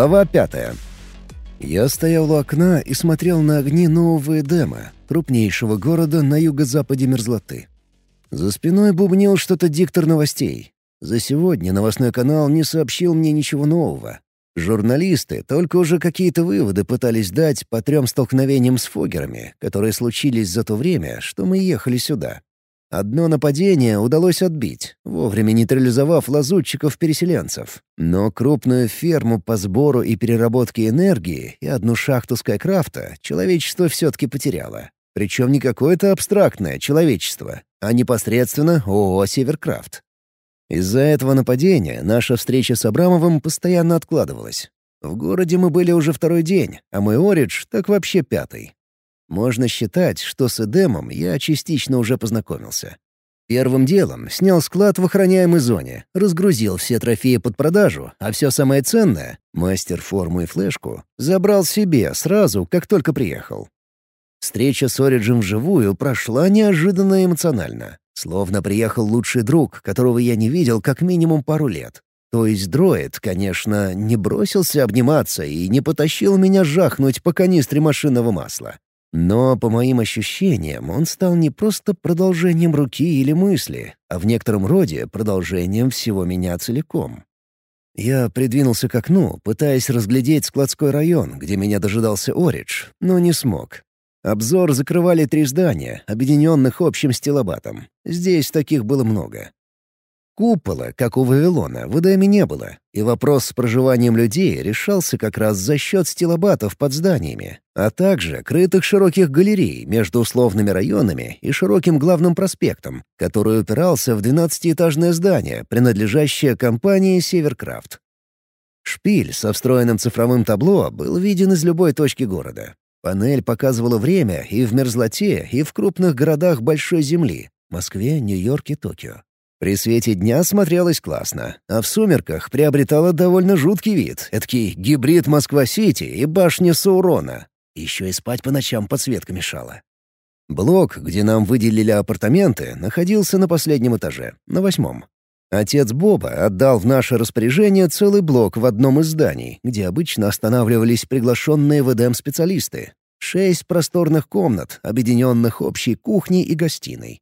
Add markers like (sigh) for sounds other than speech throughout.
Глава пятая. Я стоял у окна и смотрел на огни нового Эдема, крупнейшего города на юго-западе мерзлоты. За спиной бубнил что-то диктор новостей. За сегодня новостной канал не сообщил мне ничего нового. Журналисты только уже какие-то выводы пытались дать по трем столкновениям с фогерами, которые случились за то время, что мы ехали сюда. Одно нападение удалось отбить, вовремя нейтрализовав лазутчиков-переселенцев. Но крупную ферму по сбору и переработке энергии и одну шахту Скайкрафта человечество все-таки потеряло. Причем не какое-то абстрактное человечество, а непосредственно ООО «Северкрафт». Из-за этого нападения наша встреча с Абрамовым постоянно откладывалась. В городе мы были уже второй день, а мой Оридж так вообще пятый. Можно считать, что с Эдемом я частично уже познакомился. Первым делом снял склад в охраняемой зоне, разгрузил все трофеи под продажу, а все самое ценное — мастер, форму и флешку — забрал себе сразу, как только приехал. Встреча с Ориджем вживую прошла неожиданно эмоционально. Словно приехал лучший друг, которого я не видел как минимум пару лет. То есть дроид, конечно, не бросился обниматься и не потащил меня жахнуть по канистре машинного масла. Но, по моим ощущениям, он стал не просто продолжением руки или мысли, а в некотором роде продолжением всего меня целиком. Я придвинулся к окну, пытаясь разглядеть складской район, где меня дожидался Оридж, но не смог. Обзор закрывали три здания, объединенных общим стилобатом. Здесь таких было много. Купола, как у Вавилона, в Эдеме не было, и вопрос с проживанием людей решался как раз за счет стилобатов под зданиями, а также крытых широких галерей между условными районами и широким главным проспектом, который упирался в 12-этажное здание, принадлежащее компании «Северкрафт». Шпиль со встроенным цифровым табло был виден из любой точки города. Панель показывала время и в мерзлоте, и в крупных городах Большой Земли — Москве, Нью-Йорке, Токио. При свете дня смотрелось классно, а в сумерках приобретала довольно жуткий вид, эдакий гибрид Москва-Сити и башни Саурона. Еще и спать по ночам подсветка мешала. Блок, где нам выделили апартаменты, находился на последнем этаже, на восьмом. Отец Боба отдал в наше распоряжение целый блок в одном из зданий, где обычно останавливались приглашенные в Эдем специалисты. Шесть просторных комнат, объединенных общей кухней и гостиной.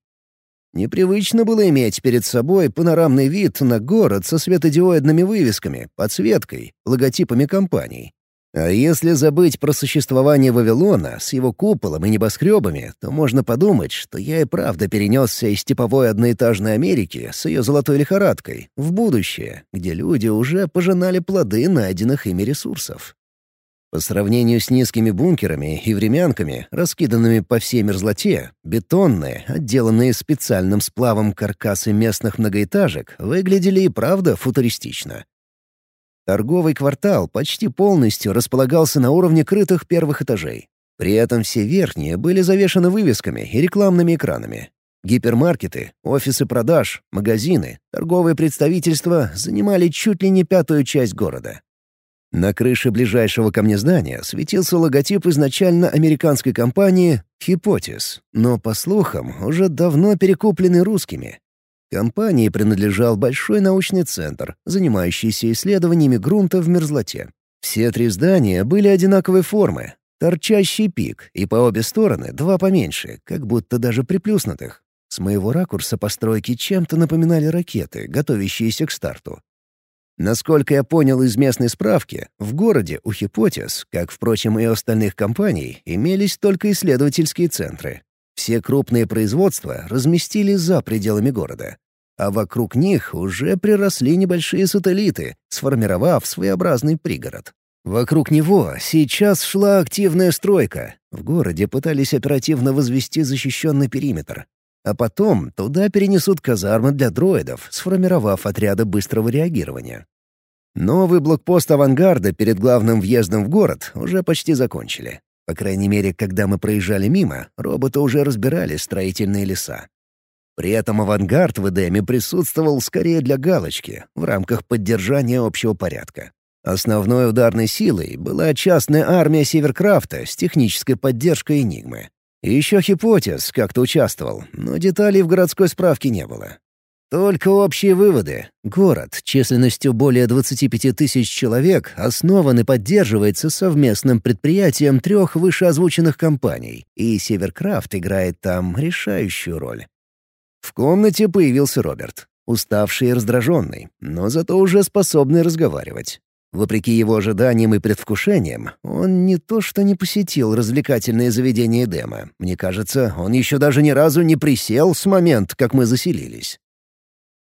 Непривычно было иметь перед собой панорамный вид на город со светодиодными вывесками, подсветкой, логотипами компаний. А если забыть про существование Вавилона с его куполом и небоскребами, то можно подумать, что я и правда перенесся из типовой одноэтажной Америки с ее золотой лихорадкой в будущее, где люди уже пожинали плоды найденных ими ресурсов. По сравнению с низкими бункерами и времянками, раскиданными по всей мерзлоте, бетонные, отделанные специальным сплавом каркасы местных многоэтажек, выглядели и правда футуристично. Торговый квартал почти полностью располагался на уровне крытых первых этажей. При этом все верхние были завешаны вывесками и рекламными экранами. Гипермаркеты, офисы продаж, магазины, торговые представительства занимали чуть ли не пятую часть города. На крыше ближайшего ко мне здания светился логотип изначально американской компании «Хипотез», но, по слухам, уже давно перекупленный русскими. Компании принадлежал большой научный центр, занимающийся исследованиями грунта в мерзлоте. Все три здания были одинаковой формы, торчащий пик, и по обе стороны два поменьше, как будто даже приплюснутых. С моего ракурса постройки чем-то напоминали ракеты, готовящиеся к старту. Насколько я понял из местной справки, в городе у «Хипотез», как, впрочем, и у остальных компаний, имелись только исследовательские центры. Все крупные производства разместили за пределами города. А вокруг них уже приросли небольшие сателлиты, сформировав своеобразный пригород. Вокруг него сейчас шла активная стройка. В городе пытались оперативно возвести защищенный периметр. А потом туда перенесут казармы для дроидов, сформировав отряды быстрого реагирования. Новый блокпост авангарда перед главным въездом в город уже почти закончили. По крайней мере, когда мы проезжали мимо, роботы уже разбирали строительные леса. При этом авангард в Эдеме присутствовал скорее для галочки, в рамках поддержания общего порядка. Основной ударной силой была частная армия Северкрафта с технической поддержкой «Энигмы». И еще Хипотез как-то участвовал, но деталей в городской справке не было. Только общие выводы. Город численностью более 25 тысяч человек основан и поддерживается совместным предприятием трех вышеозвученных компаний, и Северкрафт играет там решающую роль. В комнате появился Роберт, уставший и раздраженный, но зато уже способный разговаривать. Вопреки его ожиданиям и предвкушениям, он не то что не посетил развлекательное заведение Эдема. Мне кажется, он еще даже ни разу не присел с момента, как мы заселились.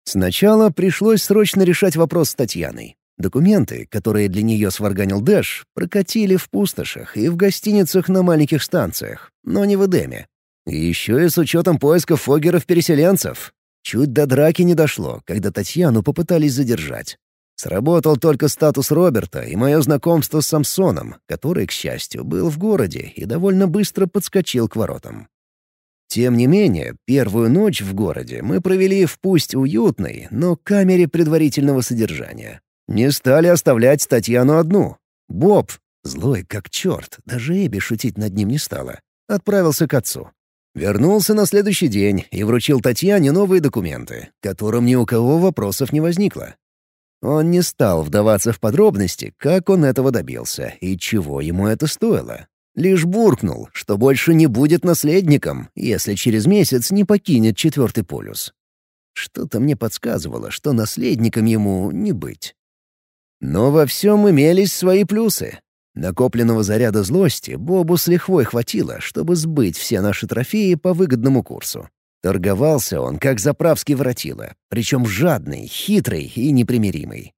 Сначала пришлось срочно решать вопрос с Татьяной. Документы, которые для нее сварганил Дэш, прокатили в пустошах и в гостиницах на маленьких станциях, но не в Эдеме. Еще и с учетом поисков фоггеров-переселенцев. Чуть до драки не дошло, когда Татьяну попытались задержать. Сработал только статус Роберта и мое знакомство с Самсоном, который, к счастью, был в городе и довольно быстро подскочил к воротам. Тем не менее, первую ночь в городе мы провели в пусть уютной, но камере предварительного содержания. Не стали оставлять Татьяну одну. Боб, злой как черт, даже Эбби шутить над ним не стала, отправился к отцу. Вернулся на следующий день и вручил Татьяне новые документы, которым ни у кого вопросов не возникло. Он не стал вдаваться в подробности, как он этого добился и чего ему это стоило. Лишь буркнул, что больше не будет наследником, если через месяц не покинет четвертый полюс. Что-то мне подсказывало, что наследником ему не быть. Но во всем имелись свои плюсы. Накопленного заряда злости Бобу с лихвой хватило, чтобы сбыть все наши трофеи по выгодному курсу. Торговался он, как заправский воротило, причем жадный, хитрый и непримиримый.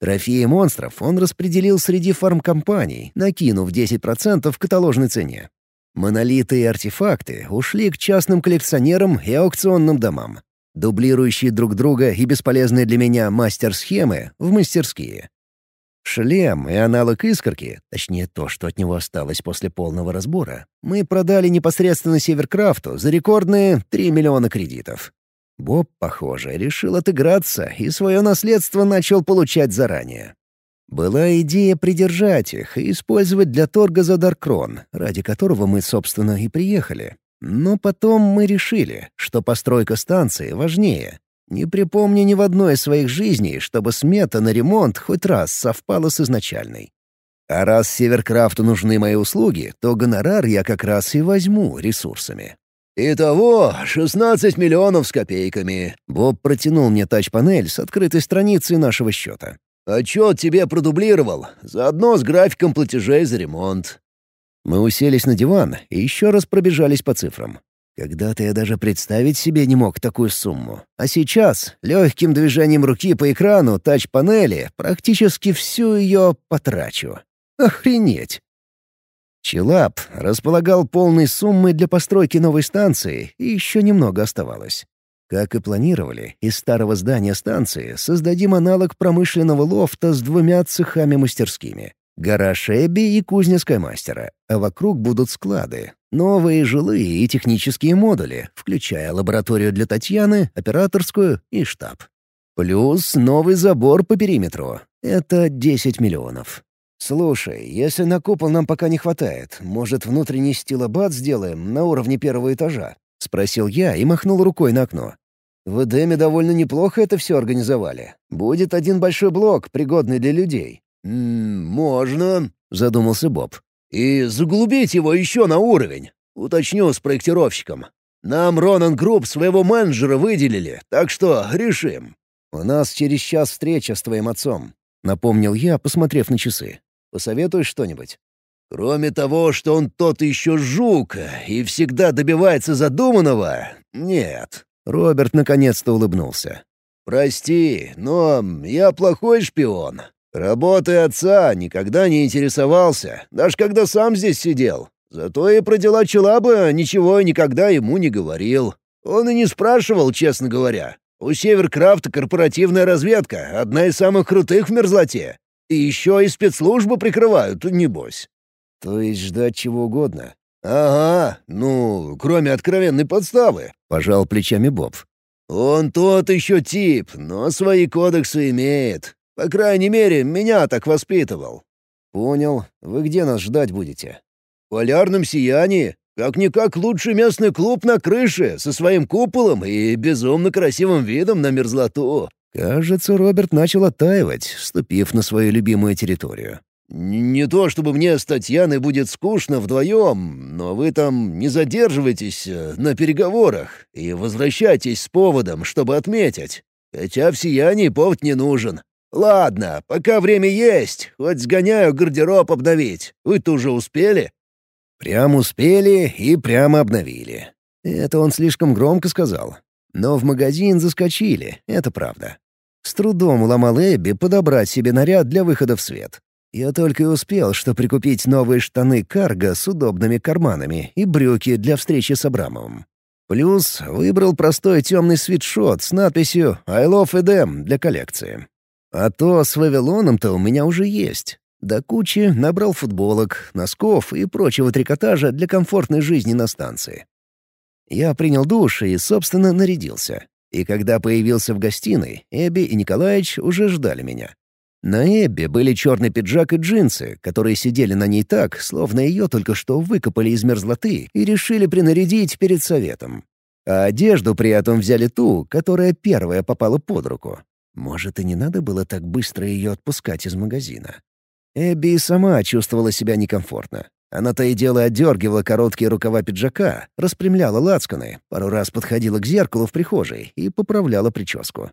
Трофеи монстров он распределил среди фармкомпаний, накинув 10% в каталожной цене. Монолиты и артефакты ушли к частным коллекционерам и аукционным домам. Дублирующие друг друга и бесполезные для меня мастер-схемы — в мастерские. Шлем и аналог искорки, точнее то, что от него осталось после полного разбора, мы продали непосредственно Северкрафту за рекордные 3 миллиона кредитов. Боб, похоже, решил отыграться и свое наследство начал получать заранее. Была идея придержать их и использовать для торга за Даркрон, ради которого мы, собственно, и приехали. Но потом мы решили, что постройка станции важнее. Не припомню ни в одной из своих жизней, чтобы смета на ремонт хоть раз совпала с изначальной. А раз Северкрафту нужны мои услуги, то гонорар я как раз и возьму ресурсами. «Итого 16 миллионов с копейками». Боб протянул мне тач-панель с открытой страницей нашего счета. «Отчет тебе продублировал, заодно с графиком платежей за ремонт». Мы уселись на диван и еще раз пробежались по цифрам. Когда-то я даже представить себе не мог такую сумму. А сейчас, легким движением руки по экрану тач-панели, практически всю ее потрачу. Охренеть! Челап располагал полной суммой для постройки новой станции, и еще немного оставалось. Как и планировали, из старого здания станции создадим аналог промышленного лофта с двумя цехами-мастерскими. Гараж Эбби и кузня Скаймастера, а вокруг будут склады, новые жилые и технические модули, включая лабораторию для Татьяны, операторскую и штаб. Плюс новый забор по периметру. Это 10 миллионов. «Слушай, если на купол нам пока не хватает, может, внутренний стилобат сделаем на уровне первого этажа?» — спросил я и махнул рукой на окно. «В Эдеме довольно неплохо это все организовали. Будет один большой блок, пригодный для людей». «М -м, «Можно», — задумался Боб. «И заглубить его еще на уровень. Уточню с проектировщиком. Нам Ронан Групп своего менеджера выделили, так что решим». «У нас через час встреча с твоим отцом», — напомнил я, посмотрев на часы. Посоветуешь что-нибудь?» «Кроме того, что он тот еще жук и всегда добивается задуманного, нет». Роберт наконец-то улыбнулся. «Прости, но я плохой шпион. Работой отца никогда не интересовался, даже когда сам здесь сидел. Зато и про дела Челаба ничего никогда ему не говорил. Он и не спрашивал, честно говоря. У Северкрафта корпоративная разведка, одна из самых крутых в мерзлоте. И еще и спецслужбы прикрывают, небось». «То есть ждать чего угодно?» «Ага, ну, кроме откровенной подставы», — пожал плечами Боб. «Он тот еще тип, но свои кодексы имеет. По крайней мере, меня так воспитывал». «Понял. Вы где нас ждать будете?» «В полярном сиянии. Как-никак лучший местный клуб на крыше, со своим куполом и безумно красивым видом на мерзлоту». Кажется, Роберт начал оттаивать, вступив на свою любимую территорию. «Не то чтобы мне с Татьяной будет скучно вдвоем, но вы там не задерживайтесь э, на переговорах и возвращайтесь с поводом, чтобы отметить. Хотя в сиянии повод не нужен. Ладно, пока время есть, хоть сгоняю гардероб обновить. Вы-то уже успели?» Прям успели и прямо обновили. Это он слишком громко сказал. Но в магазин заскочили, это правда. С трудом уломал Эбби подобрать себе наряд для выхода в свет. Я только и успел, что прикупить новые штаны карго с удобными карманами и брюки для встречи с Абрамовым. Плюс выбрал простой темный свитшот с надписью «I love Edem» для коллекции. А то с Вавилоном-то у меня уже есть. До кучи набрал футболок, носков и прочего трикотажа для комфортной жизни на станции. Я принял душ и, собственно, нарядился. И когда появился в гостиной, Эбби и Николаевич уже ждали меня. На Эбби были черный пиджак и джинсы, которые сидели на ней так, словно ее только что выкопали из мерзлоты и решили принарядить перед советом. А одежду при этом взяли ту, которая первая попала под руку. Может, и не надо было так быстро ее отпускать из магазина. Эбби и сама чувствовала себя некомфортно. Она то и дело отдергивала короткие рукава пиджака, распрямляла лацканы, пару раз подходила к зеркалу в прихожей и поправляла прическу.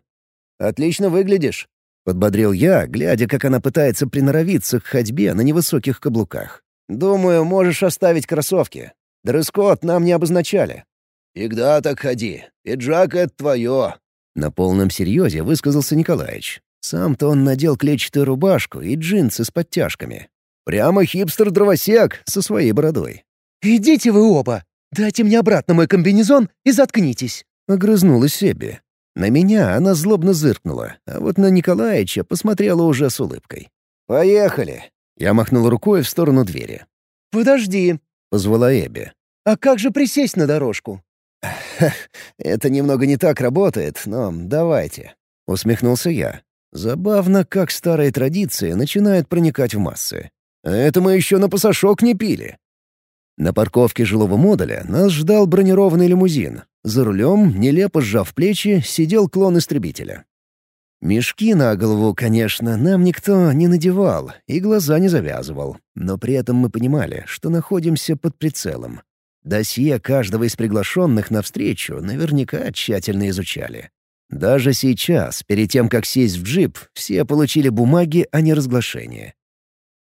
«Отлично выглядишь», Подбодрил я, глядя, как она пытается приноровиться к ходьбе на невысоких каблуках. «Думаю, можешь оставить кроссовки. Дресс-код нам не обозначали». «Всегда так ходи. Пиджак — это твое». На полном серьезе высказался Николаевич. Сам-то он надел клетчатую рубашку и джинсы с подтяжками. Прямо хипстер-дровосек со своей бородой. «Идите вы оба! Дайте мне обратно мой комбинезон и заткнитесь!» — огрызнулась себе. На меня она злобно зыркнула, а вот на Николаевича посмотрела уже с улыбкой. «Поехали!» Я махнул рукой в сторону двери. «Подожди!» — позвала Эбби. «А как же присесть на дорожку?» (laughs) «Это немного не так работает, но давайте», — усмехнулся я. Забавно, как старые традиции начинают проникать в массы. Это мы еще на пасашок не пили. На парковке жилого модуля нас ждал бронированный лимузин. За рулем, нелепо сжав плечи, сидел клон истребителя. Мешки на голову, конечно, нам никто не надевал и глаза не завязывал, но при этом мы понимали, что находимся под прицелом. Досье каждого из приглашенных на встречу наверняка тщательно изучали. Даже сейчас, перед тем, как сесть в джип, все получили бумаги о неразглашении.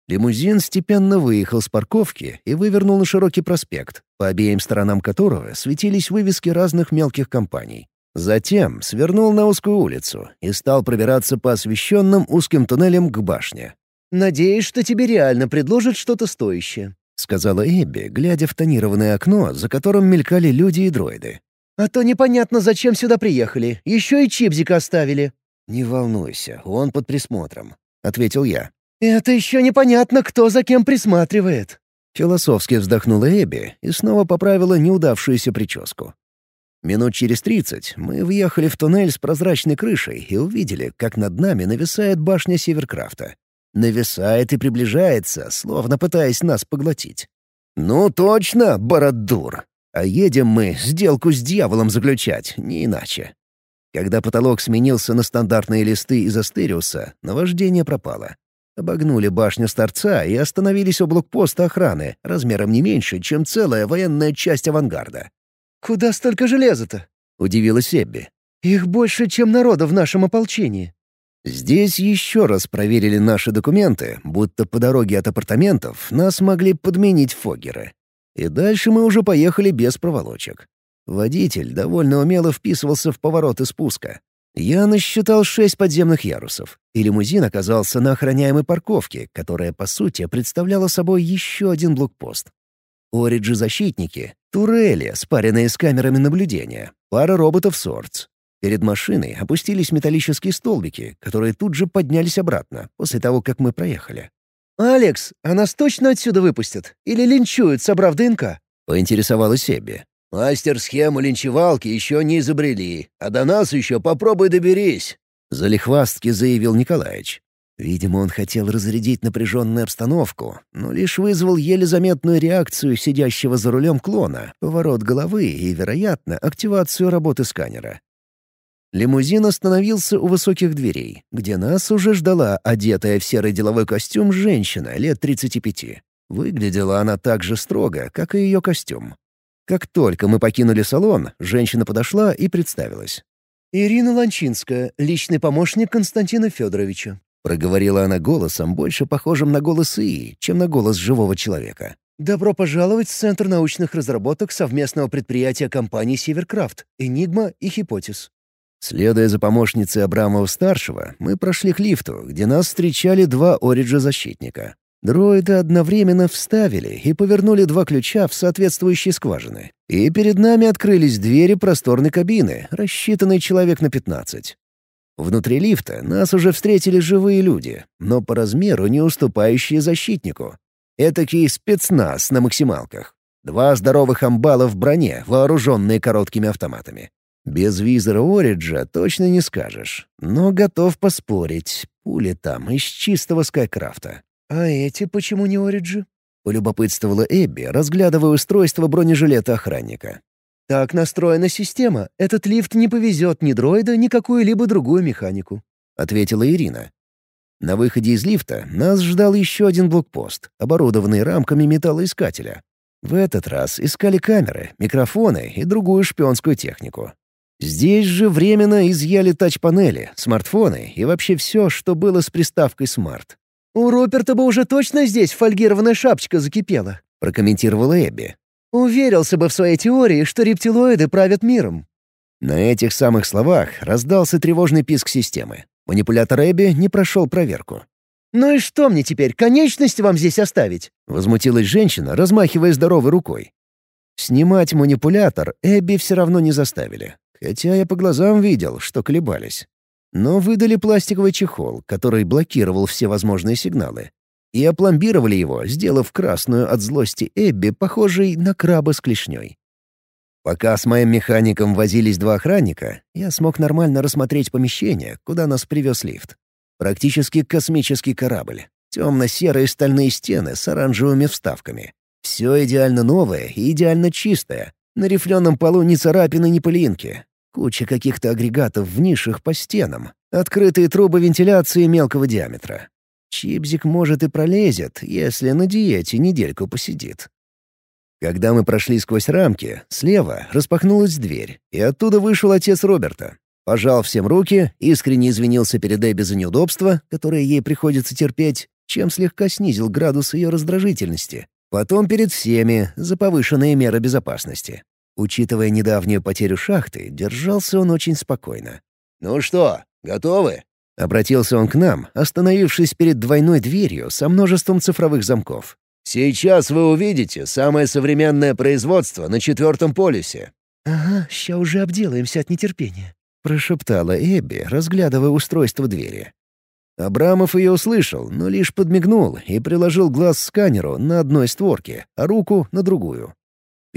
Лимузин степенно выехал с парковки и вывернул на широкий проспект, по обеим сторонам которого светились вывески разных мелких компаний. Затем свернул на узкую улицу и стал пробираться по освещенным узким туннелям к башне. «Надеюсь, что тебе реально предложат что-то стоящее», — сказала Эбби, глядя в тонированное окно, за которым мелькали люди и дроиды. «А то непонятно, зачем сюда приехали. Еще и чипзика оставили». «Не волнуйся, он под присмотром», — ответил я. «Это еще непонятно, кто за кем присматривает». Философски вздохнула Эбби и снова поправила неудавшуюся прическу. Минут через тридцать мы въехали в туннель с прозрачной крышей и увидели, как над нами нависает башня Северкрафта. Нависает и приближается, словно пытаясь нас поглотить. «Ну точно, Бородур! А едем мы сделку с дьяволом заключать, не иначе». Когда потолок сменился на стандартные листы из Астериуса, наваждение пропало. Обогнули башню Старца и остановились у блокпоста охраны, размером не меньше, чем целая военная часть авангарда. «Куда столько железа-то?» — удивилась Эбби. «Их больше, чем народа в нашем ополчении». Здесь еще раз проверили наши документы, будто по дороге от апартаментов нас могли подменить фогеры. И дальше мы уже поехали без проволочек. Водитель довольно умело вписывался в повороты спуска. Я насчитал шесть подземных ярусов, и лимузин оказался на охраняемой парковке, которая, по сути, представляла собой еще один блокпост. Ориджи-защитники, турели, спаренные с камерами наблюдения, пара роботов Сордс. Перед машиной опустились металлические столбики, которые тут же поднялись обратно, после того, как мы проехали. «Алекс, а нас точно отсюда выпустят? Или линчуют, собрав ДНК?» — поинтересовалась Эбби. Мастер схему линчевалки еще не изобрели, а до нас еще попробуй доберись», — залихвастки заявил Николаевич. Видимо, он хотел разрядить напряженную обстановку, но лишь вызвал еле заметную реакцию сидящего за рулем клона, поворот головы и, вероятно, активацию работы сканера. Лимузин остановился у высоких дверей, где нас уже ждала одетая в серый деловой костюм женщина лет 35. Выглядела она так же строго, как и ее костюм. Как только мы покинули салон, женщина подошла и представилась. «Ирина Ланчинская, личный помощник Константина Федоровича», Проговорила она голосом, больше похожим на голос ИИ, чем на голос живого человека. «Добро пожаловать в Центр научных разработок совместного предприятия компаний «Северкрафт», «Энигма» и «Хипотез». Следуя за помощницей Абрамова-старшего, мы прошли к лифту, где нас встречали два Ориджа-защитника. Дроиды одновременно вставили и повернули два ключа в соответствующие скважины. И перед нами открылись двери просторной кабины, рассчитанной человек на 15. Внутри лифта нас уже встретили живые люди, но по размеру не уступающие защитнику. Этакий спецназ на максималках. Два здоровых амбала в броне, вооруженные короткими автоматами. Без визора Ориджа точно не скажешь, но готов поспорить. Пули там из чистого скайкрафта. «А эти почему не Ориджи?» — полюбопытствовала Эбби, разглядывая устройство бронежилета охранника. Так настроена система. Этот лифт не повезет ни дроида, ни какую-либо другую механику», — ответила Ирина. На выходе из лифта нас ждал еще один блокпост, оборудованный рамками металлоискателя. В этот раз искали камеры, микрофоны и другую шпионскую технику. Здесь же временно изъяли тач-панели, смартфоны и вообще все, что было с приставкой «Смарт». «У Руперта бы уже точно здесь фольгированная шапочка закипела», — прокомментировала Эбби. Уверился бы в своей теории, что рептилоиды правят миром». На этих самых словах раздался тревожный писк системы. Манипулятор Эбби не прошел проверку. «Ну и что мне теперь, конечности вам здесь оставить?» — возмутилась женщина, размахивая здоровой рукой. Снимать манипулятор Эбби все равно не заставили, хотя я по глазам видел, что колебались. Но выдали пластиковый чехол, который блокировал все возможные сигналы, и опломбировали его, сделав красную от злости Эбби, похожей на краба с клешней. Пока с моим механиком возились два охранника, я смог нормально рассмотреть помещение, куда нас привез лифт. Практически космический корабль. Темно-серые стальные стены с оранжевыми вставками. Все идеально новое и идеально чистое. На рифленом полу ни царапины, ни пылинки. Куча каких-то агрегатов в нишах по стенам. Открытые трубы вентиляции мелкого диаметра. Чипзик, может, и пролезет, если на диете недельку посидит. Когда мы прошли сквозь рамки, слева распахнулась дверь, и оттуда вышел отец Роберта. Пожал всем руки, искренне извинился перед Эбби за неудобства, которые ей приходится терпеть, чем слегка снизил градус ее раздражительности. Потом перед всеми за повышенные меры безопасности. Учитывая недавнюю потерю шахты, держался он очень спокойно. «Ну что, готовы?» Обратился он к нам, остановившись перед двойной дверью со множеством цифровых замков. «Сейчас вы увидите самое современное производство на четвертом полюсе». «Ага, ща уже обделаемся от нетерпения», — прошептала Эбби, разглядывая устройство двери. Абрамов ее услышал, но лишь подмигнул и приложил глаз сканеру на одной створке, а руку — на другую.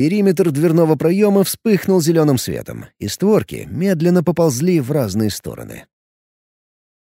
Периметр дверного проема вспыхнул зеленым светом, и створки медленно поползли в разные стороны.